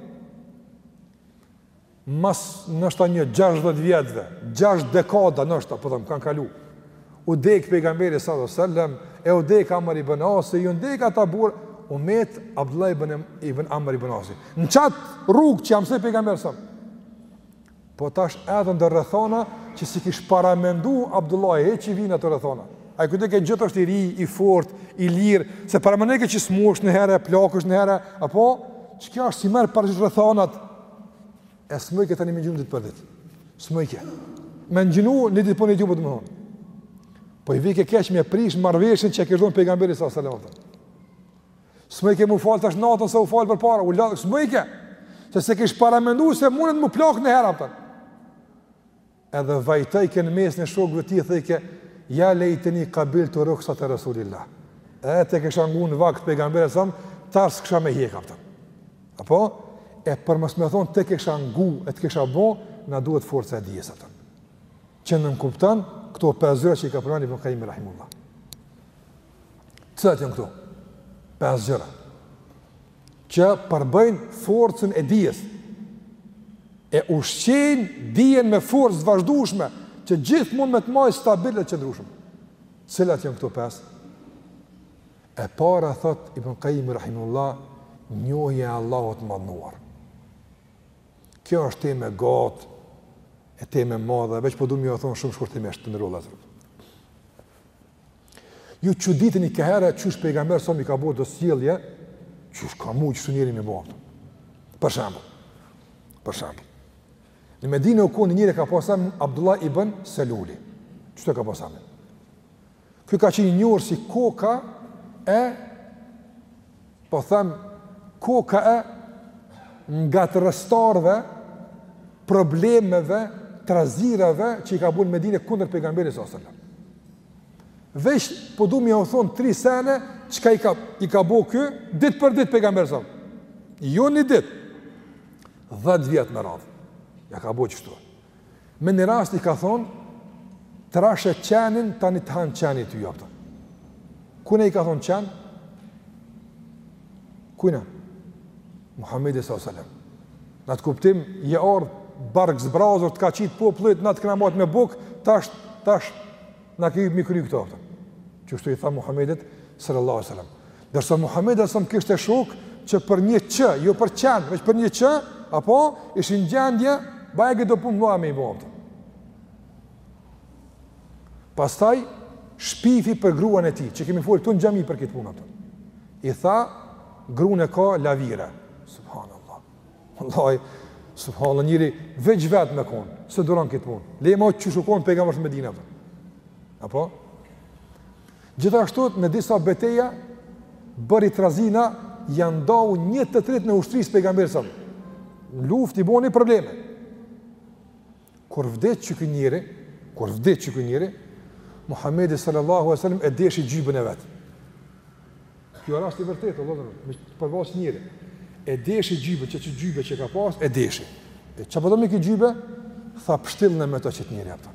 Mas noshta një 60 vjetëve, 6 dekada noshta, po thom, kanë kalu. U dekë pejgamberi sallallahu alaihi wasallam, e u dekë Amr ibn Asi, jon dekë ata burra, u metë Abdullah ibn, ibn Amr ibn Asi. Në qatë rrugë që ja msoi pejgamberi sallallahu Po tash edhe ndër rrethana që s'i kish paramendu Abdullahi, he që vinë ato rrethana. Ai kujtojke gjithë është i ri, i fort, i lirë, s'e paramendojke që smuesh niherë, plakesh niherë, apo, çka është s'i merr parasysh rrethanat, e s'mujke tani me ngjinu ditë për ditë, s'mujke. Me ngjinu një ditë po një jo do me thonë. Po i vike keq me prish marrëveshjen që e kishte dhënë pejgamberit s.a.s. S'mujke m'u falë tash natën si u falë përpara, u lodh, s'mujke. Se s'e kish paramendu se mundet m'u plakë niherë a kupton. Edhe vajtojke në mesin e shokëve t'tij, thojke, ja lejteni kabiltu ruhsate Rasulillah. E ta kisha ngu në vakt pejgamberin s.a.s., tash s'kisha me hjek a kupton. Apo? E për mos me thonë, ta kisha ngu e ta kisha bo, na duhet forca e dijes a kupton. Që nënkupton, këto 5 gjëra që i ka përmend Ibn Kajimi Rahimullah. Cilat janë këto? Pesë gjëra. Që përbëjnë forcën e dijes. E ushqejn dijen me forcë të vazhdueshme që gjithmonë me t'majtë stabil e qëndrueshëm. Cilat janë këto pesë? E para thot Ibn Qayyim rahimullah, njohja e Allahut t'madhnuar. Kjo është temë e gatë, e temë e madhe, veç po du m'jau thonë shumë shkurtimisht të nderuar vllazën. Ju çuditeni kaniherë çysh pejgamberi s.a.s. i ka bo do sjellje, çysh ka mujtë qështu njeri me i bo. Për shembull. Për shembull. Në Medinë u kon ni njeri ka pas emnin Abdullah ibn Seluli. Qështu ka pas emnin. Ky ka qenë i njohur si koka e Po them koka e ngatërrestarëve, problemeve, trazirave që i ka bo n'Medine kundër pejgamberit sallallahu alajhi wasallam. Veç po du m'jau thonë tri sene çka i ka i ka bo ky ditë për ditë pejgamberit sallallahu alajhi wasallam. Jo një ditë. 10 vjet me radhë. Ja ka bo qështu. Me një rast i ka thonë, trashe qenin, tani të han qeni ty, a kupton. Kujna i ka thonë qen? Kujna? Muhammedit s.a.s. Në atë kuptim, je ardhë barkzbrazët, të ka qitë populli yt, na të kena majtë me bukë, tash, tash, na ke hyp mi kry këtu, a kupton. Qështu i tha Muhammedit s.a.s. Ndërsa Muhammedi s.a.s. kishte shokë që për një q, jo për qen, veç për një q, apo ishin n'gjendje, bajagi do punë me i bo. Pastaj, shpifi për gruan e tij, që kemi folë këtu në xhami për këtë punë a kupton. I tha, gruan e ka lavire. Subhanallah. Vallahi, subhanallah, njeri veç vetë me konë, s'e duron këtë punë. Le ma ai që u kon pejgamber n'Medinë. Apo? Gjithashtu në disa beteja bëri trazina ja ndau një të tretën e ushtrisë pejgamberit sa. Në luftë i bëni probleme. Kur vdes qyky njeri, kur vdes qyky njeri, Muhamedi sallallahu alaihi wasallam e deshi xhyben e vet. Ky o rast i vërtetë, Allahu më përvos njeri. E deshi xhyben, qat xhybe që ka pas, e deshi. E ça po do me kit xhybe? Tha pështillne me to qet njeri apo.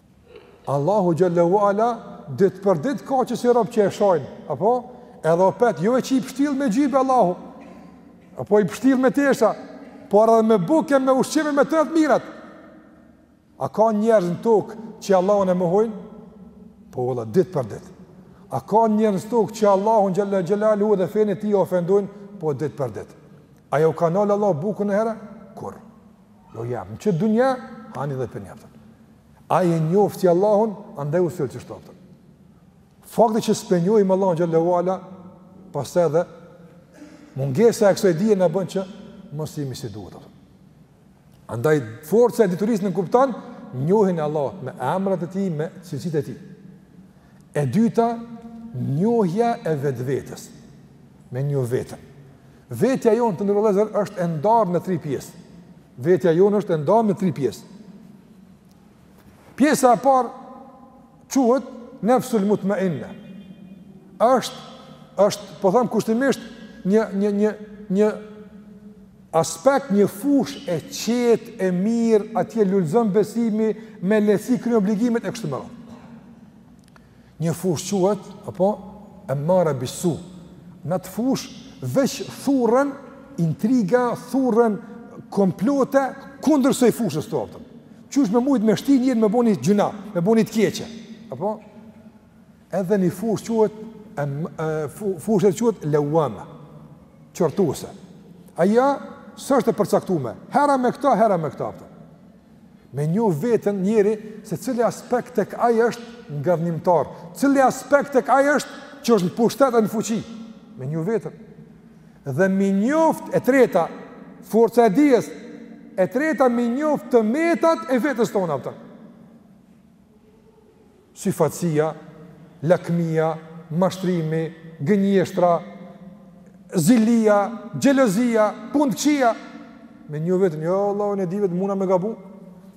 Allahu xhel-le ve ala ditë për ditë ka qesi robë që e shajnë, apo? Edhe opet, jo veç që i pshtjell me xhybe Allahu, apo i pshtjell me tesha, por edhe me bukë, me ushqime, me krejt të mirat. A ka njerëz në tokë që Allahun e mohojnë? Po vallah, ditë për ditë. A ka njerëz në tokë që Allahun xhel-le xhelaluhu dhe fenë e tij ofendojnë? Po ditë për ditë. A jau ka nal Allahu bukën niherë? Kurrë. Jo, jau jep, në qit dunja, hani dhe pini, kupton. Ai e njofti Allahun, andaj u soll qashtu, kupton. Fakti që s'pe njohim Allahun xhel-le ve ala, pastaj edhe mungesa e kësaj dije na bën që, mos jemi si duhet. Andaj, forca e diturisë nënkupton njohjen e Allahut me emrat e tij, me cilësitë e tij. E dyta, njohja e vetvetes, me njohë veten. Vetja jonë të nderuar vëllezër është e ndarë në tri pjesë. Vetja jonë është e ndarë në tri pjesë. Pjesa e parë quhet nefsul mutmainna. Është është, po them kushtimisht një një një një aspekt një fushë e qetë e mirë atje lulzon besimi me lehtësi kryen obligimet e kështu me radhë. Një fushë quhet, apo, Emmara Bisu. Në atë fushë, veç thurren intriga, thurren komplote, kundër kësaj fushës, a kupton. Qysh me mujtë me shti njerin me bo një gjynah, me bo një të keqe. Apo? Edhe një fushë quhet, fushë që quhet Levvame, qortuese. Ajo s'është e përcaktume, hera me këta, hera me këta. A kupton. Me njoh veten njeri se cili aspekt tek ai është ngadhnimtar, cili aspekt tek ai është që është në pushtet e në fuqi. Me njoh veten. Dhe me njoft e treta, forca e dijes, e treta me njoft të metat e vetes tonë, a kupton. syfaqësia, lakmia, mashtrimi, gënjeshtra, zilia, xhelozia, punët e këqija, me njoh veten, jo vallah, unë e di veten, muna me gabu,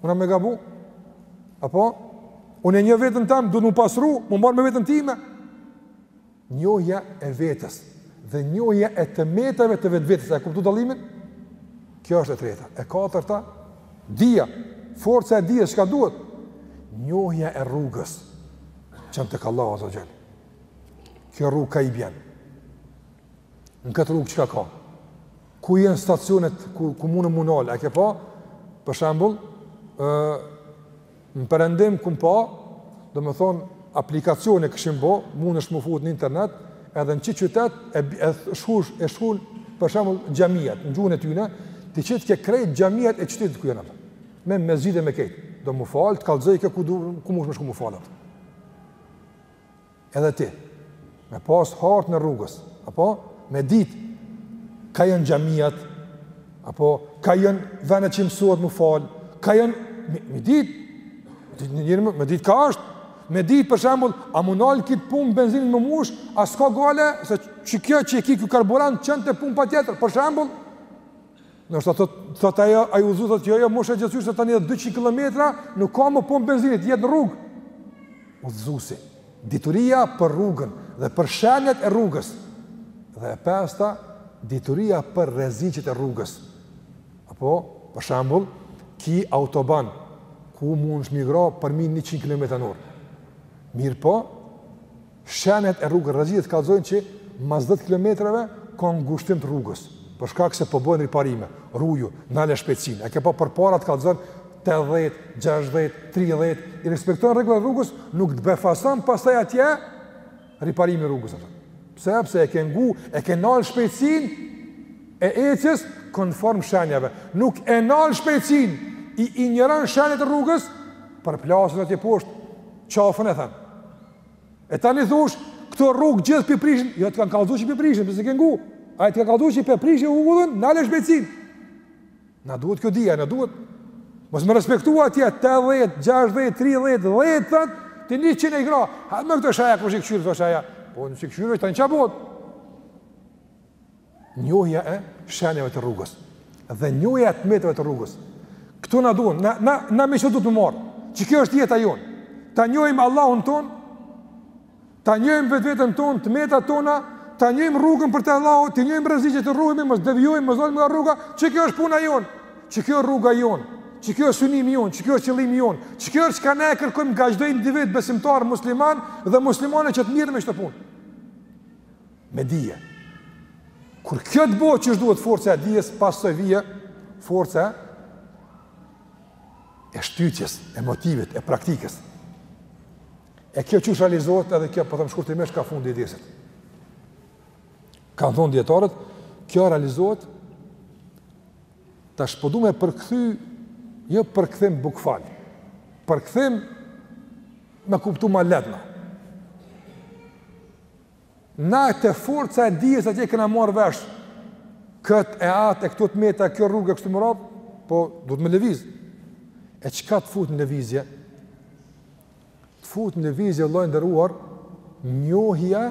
muna me gabu, apo, unë e njoh veten tem, duhet m'u pastru, m'u marrë me veten time, Njohja e vetes dhe njohja e të metave të vetvetes, a e kuptuat dallimin? Kjo është e treta. E katërta, dija, forca e dijes çka duhet? Njohja e rrugës që çon tek Allahu azze ve xhel. Kjo rrugë ka i bjen. Në këtë rrugë çka ka? Ku janë stacionet ku ku mun m'u ndal? A ke pa? Për shembull, ë Në perëndim kum pa, domethënë aplikacione kishin bë, mundesh m'u fut në internet, edhe në çdo qytet e e shkru e shkrun për shembull xhamiat, në gjuhën e tyne, t'i qet ke krejt xhamiat e qytetit ku janë. Me mesxhide me krejt. Do m'u fal, të kallxon ke ku do, ku munsh me shku m'u fal at. edhe ti, me pas hartën e rrugës, apo, me ditë, ka jënë xhamiat, apo, ka jënë venet që mësuat m'u fal, ka jënë, me, me ditë, me ditë, me ditë ka është, me ditë për shembull, a m'u ndal kit pumpë benzinë me mush, a s'ka gajle se qikjo që e ki ky karburant çon te pumpa tjetër, për shembull. Ndoshta thot thot ajo ai udhëzu thot jo jo mushe gjithsesi se tani 200 kilometra nuk ka më pumpë benzini, ti jet në rrugë. Udhëzusi, dituria për rrugën dhe për shenjat e rrugës. Dhe e pesta, dituria për rreziqet e rrugës. Apo, për shembull, ki autoban ku mundesh me i gra përmi 100 km/h. Mirëpo, Shenjat e rrugës rrezikut kallëzojnë që mas dhjetë kilometrave ka ngushtim të rrugës, për shkak se po bëhen riparime. Rruju, ndale shpejtësinë. E ke pa përpara të kallëzon 80, 60, 30, i respekton rregullat e rrugës, nuk të befason pastaj atje riparimi i rrugës atë. Pse? Pse e ke ngu, e ke ndal shpejtësinë e ecjes konform shenjave. Nuk e ndal shpejtësinë, i injoron shenjat e rrugës, përplasen atje poshtë, qafën e then. E tani thush, këto rrugë gjithë po i prishin, jo të kanë kallëzu që po i prishin, pse s'ke ngu, ai të ka kallëzu që po e prishin udhën, nale shpejtësinë. Na duhet kjo dija, na duhet, mos me respektu atje, 80, 60, 30, 10, 10, ti njëqind i gra, ha me këto shenja, kush i kqyr këto shenja, po s'i kqyr, tani ça bohet, Njohja e shenjave të rrugës dhe njohja e t'metave të rrugës. Këto na duhen, na na na me qëto t'u marr. Qikjo është jeta jonë. Ta njohim Allahun tonë, ta njohim vetveten tonë, t'metat tona, ta njohim rrugën për te Allahu, t'i njohim rreziqet e rrugës, mos devijojmë, mos dalim nga rruga, qikjo është puna jonë. Qikjo është rruga jonë. Qikjo është synimi jonë, qikjo është qëllimi jonë. Qikjo është çka ne kërkojmë nga çdo individ besimtar musliman dhe muslimane që të mirret me këto punë. Me dije. Kur kjo të bëhet qysh duhet forca e dijes, pastaj vjen forca e shtytjes, e motivit, e praktikës. E kjo qysh realizohet edhe kjo, po them shkurtimisht, ka fundi i dersit. Kanë thonë dijetarët, kjo realizohet, tash po du me përkthy, jo përkthim bukfal, përkthim me kuptu ma lehtë na. Na te forca e dijes atje kena marrë vesh, këtë e atë e këto të meta, kjo rrugë e kështu me radhë, po duhet me lëviz. E çka të fut në lëvizje? Të fut në lëvizje, vëlla i nderuar, njohja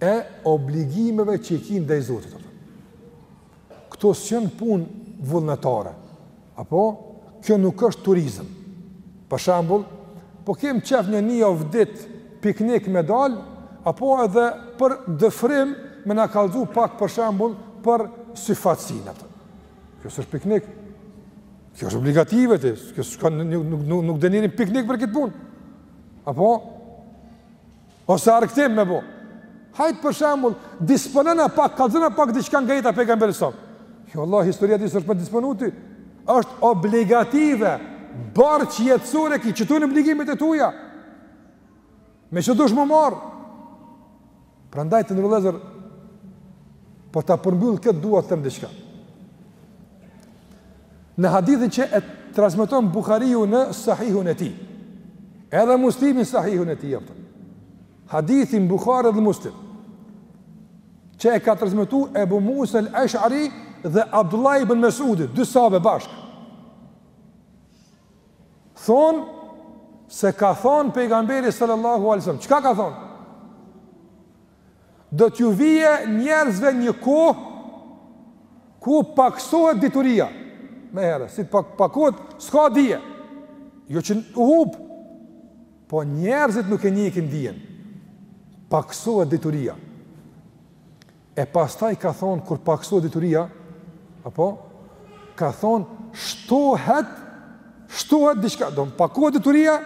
e obligimeve që i ki ndaj Zotit. Këto s'janë punë vullnetare, apo? Kjo nuk është turizm. Për shambull, po kemë qejf një një, ni, havdit piknik me dal, apo edhe për dëfrim me na kallzu pak për shambull për sifatet. Kjo s'është piknik. Kjo është obligative ti, kjo s'është nuk, nuk, nuk, nuk t'thirrim piknik për këtë punë. Apo? Ose argëtim me bo. Hajt për shembull, disponona pak, kallzona pak diçka nga jeta e pejgamberit alejhi selam. Jo vëlla, historia s'është me disponu ty. është obligative, barrë jetësore, ki qëtu në obligimit e tuja. Mësh qe dush me marrë. Prandaj të nderuar vëllezër, po ta përmbyll këtë, dua të them diçka. Në hadithin që e transmeton Buhariu në Sahihun e tij. Edhe Muslimi në Sahihun e tij apo. Hadithin Buhari dhe Muslim. Që e ka transmetu Abu Musa al-Ash'ari dhe Abdullah ibn Mas'ud, dy sahabë bashkë. Thon se ka thon pejgamberi sallallahu alaihi wasallam, çka ka thon? do t'ju vije njerëzve një kohë ku pakësohet dituria. Meniherë, si t'pak, pakohet, s'ka dije. Jo që hup, po njerëzit nuk e njekin dijen. Pakësohet dituria. E pastaj ka thonë, kur pakësohet dituria, apo, ka thonë, shtohet shtohet diçka, do të pakohet dituria,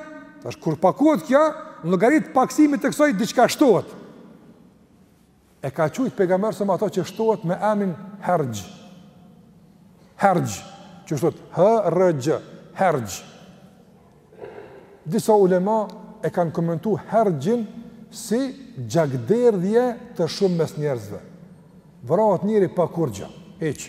tash kur pakohet kjo, në llogari të pakësimit të kësaj diçka shtohet. E ka qujt pejgamberi alejhi selam ato që shtohet me emrin Herxh. Herxh, që shkruhet H R XH, Herxh. Disa ulema e kanë komentu Herxhin si gjakderdhje të shumë mes njerëzve. Vrahet njeri pa kurgjë, hiç.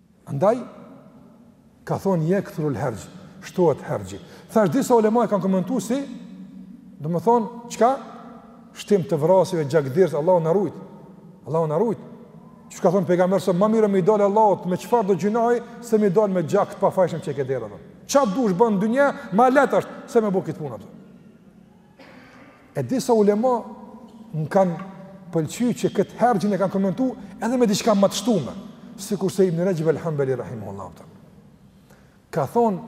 Andaj, ka thonë jekthurul herxh, shtohet herxhi. Thash, disa ulema e kanë komentu si, domethonë, çka? Shtim të vrasjeve, gjakderdhjes, Allahu na rujt. Allahu na rujt. Që ka thonë pejgamberi, se ma mirë me i dalë Allahut me çfarëdo gjynahi, se me i dalë me gjak të pafajshëm që e ke derdh. Ça dush bën n'dynja, ma lehtë është, se me bo këtë punë. E disa ulema më kanë pëlqy që këtë herxhin e kanë komentu edhe me diçka ma të shtume, sikurse Ibn Rexheb el-Hanbeli rahimehullah. Ka thonë,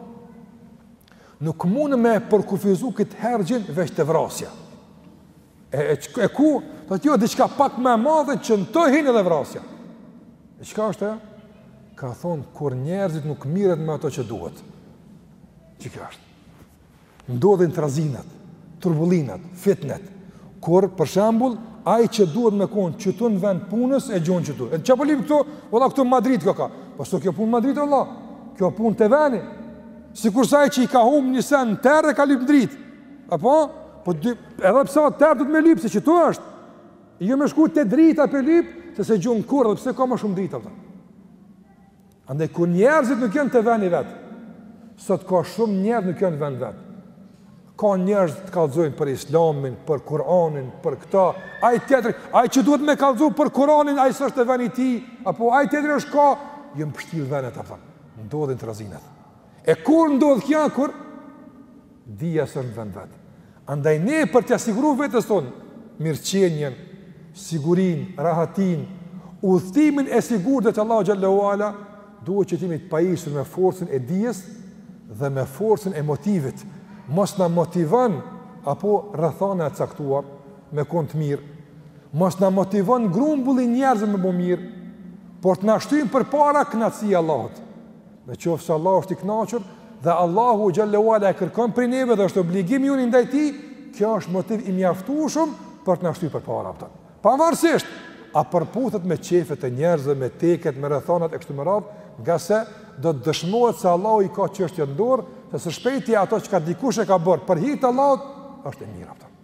nuk mund me përkufizu këtë herxhin veç te vrasja. E, e, e ku, të, jo, diçka pak ma e madhe që në të hin edhe vrasja. E çka është ajo? Ka thonë, kur njerëzit nuk miret me ato që duhet. Qekjo është. Ndodhin trazinat, turbullinat, fitnet, kur për shembull ai që duhet me kon qytu në vend t'punës e gjon qytu. E ça po lyp këtu? Valla këtu ma drit koka. Po s'o kjo punë ma drit valla. Kjo punë te veni. Sikurse ai që i ka humb një sen në terr e ka lyp n'drit. Apo? Po edhe pse asht terr duhet me lyp se qytu është. Jo me shku te drita po e lyp, se s'e gjon kurrë edhe pse ka më shumë dritë, a kupton. Andaj kur njerëzit nuk janë te veni vet. Sot ka shumë njerëz nuk janë n'vend t'vet. Ka njerëz të kallëzojnë për Islamin, për Kur'anin, për këta, ai tjetri, ai që duhet me kallëzu për Kur'anin, ai s'është te veni i tij, apo ai tjetri është ka, janë pështjell venet, a kupton, ndodhin trazinat. E kur ndodh kjo, kur? Dija s'është në vend t'vet. Andaj ne për t'ia siguruar vetes tonë mirëqenien, sigurinë, rahatinë, udhëtimin e sigurt te Allahu xhele ue ala, duhet që t'jemi të pajisur me forcën e dijes dhe me forcën e motivit. Mos na motivon apo rrethana e caktuar me kon të mirë. Mos na motivon grumbulli i njerëzve me bë mirë, por të na shtyjnë përpara kënaqësia e Allahut. Në qoftë se Allahu është i kënaqur, dhe Allahu xhele ue ala e kërkon prej neve dhe është obligim i joni ndaj tij, kjo është motiv i mjaftueshëm për të na shty përpara. A kupton. Pavarësisht, a përputhet me qejfet e njerëzve, me teket, me rrethanat e kështu me radhë, ngase do të dëshmohet se Allahu i ka çështjet në dorë, dhe se shpejt ato që ka dikush e ka bërë, për hir të Allahut, është e mira. A kupton.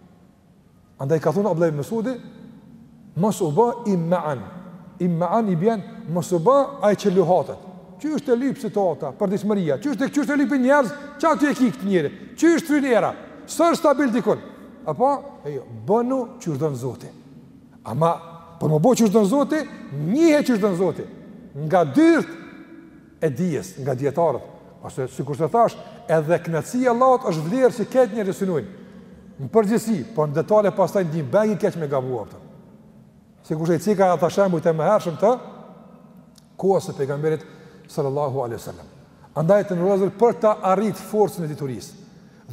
Andaj ka thonë Abdullah ibn Mesudi, mos u bë imma'an. Imma'an i bjen mos u bë ai që luhatet. Qysh t'e lyp situata, për dismëria, qysh, qysh t'e lypin njerëzit, qaty e ki këtë njeri, qysh t'fryn era, s'është stabil dikun. Apo, e jo, bënu qysh don Zoti. Ama, për m'u bo qysh don Zoti, njihe qysh don Zoti. Nga dyrt, e dijes nga dijetarët, ose sikur se thashë, edhe kënaqësia e Allahut është vlerë që krejt njerëzit synojnë. Në përgjithësi, po në detale pastaj din me bo njeri me gabu aty. Sikur se ceka ata shembuj të mëhershëm të kohës së pejgamberit sallallahu alaihi wasallam. Andaj të nderuar për ta arrit forcën e diturisë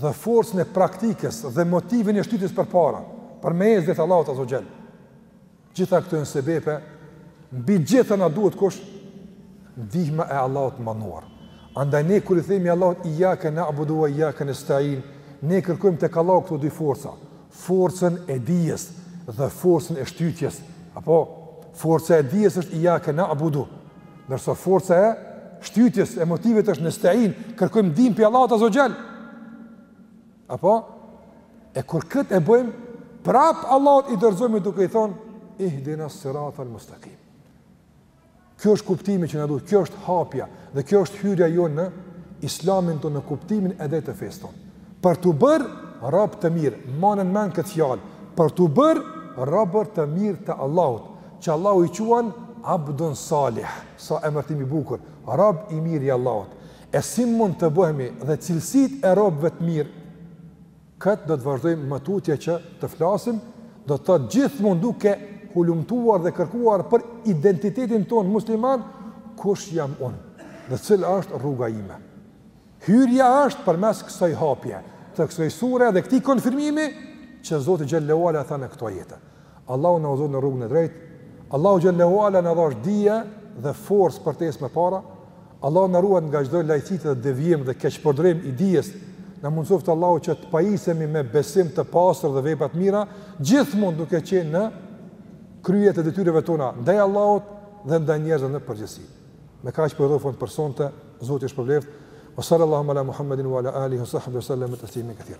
dhe forcën e praktikës dhe motivin e shtytjes përpara, përmes dhe te Allahu azza xhel. Gjitha këto janë sebepe, mbi gjitha na duhet kush ndihma e Allahut, manej. Andaj ne kur i themi Allahut ijjake na'budu ue ijjake nestein, ne kërkojmë tek Allahu këto dy forca, forcën e dijes dhe forcën e shtytjes, apo forca e dijes është ijjake na'budu, ndërsa forca e shtytjes e motivit është nestein, kërkojmë ndihmë pi Allahut azze ue xhel. Apo, e kur këtë e bëjmë, prapë Allahut i dorëzohemi duke i thonë, ihdina siratal mustakim. Kjo është kuptimi që na duhet, kjo është hapja, dhe kjo është hyrja jonë në islamin tonë, në kuptimin edhe të fesë tonë. Për t'u bërë rob të mirë, mane n'mend këtë fjalë, për t'u bërë robër të mirë të Allahut, që Allahu i quan, abdun salih, sa emërtim i bukur, rob i mirë i Allahut. E si mund të bëhemi dhe cilësitë e robëve të mirë, këtë do të vazhdojmë më tutje që të flasim, do të thotë gjithmonë duke hulumtuar dhe kërkuar për identitetin tonë musliman, kush jam unë, dhe cila është rruga ime. Hyrja është përmes kësaj hapje, të kësaj sure dhe këtij konfirmimi që Zoti xhel-le ue ala tha në këto ajete. Allahu na udhëzoftë në rrugën e drejtë. Allahu xhel-le ue ala na dhashtë dije dhe forcë për të ecë përpara. Allahu na ruajt nga çdo lajthitje dhe devijim dhe keqpërdorim i dijes. Na mundësoftë Allahu që të pajisemi me besim të pastër dhe vepra të mira, gjithmonë duke qenë në krye të detyrave tona ndaj Allahut dhe ndaj njerëzve në përgjithësi. Me kaq po e përfundojmë për sonte, Zoti ju shpërbleftë. Wa salli Allahumma ala Muhammedin wa ala alihi wa sahbihi wa sallam tasliman kathira.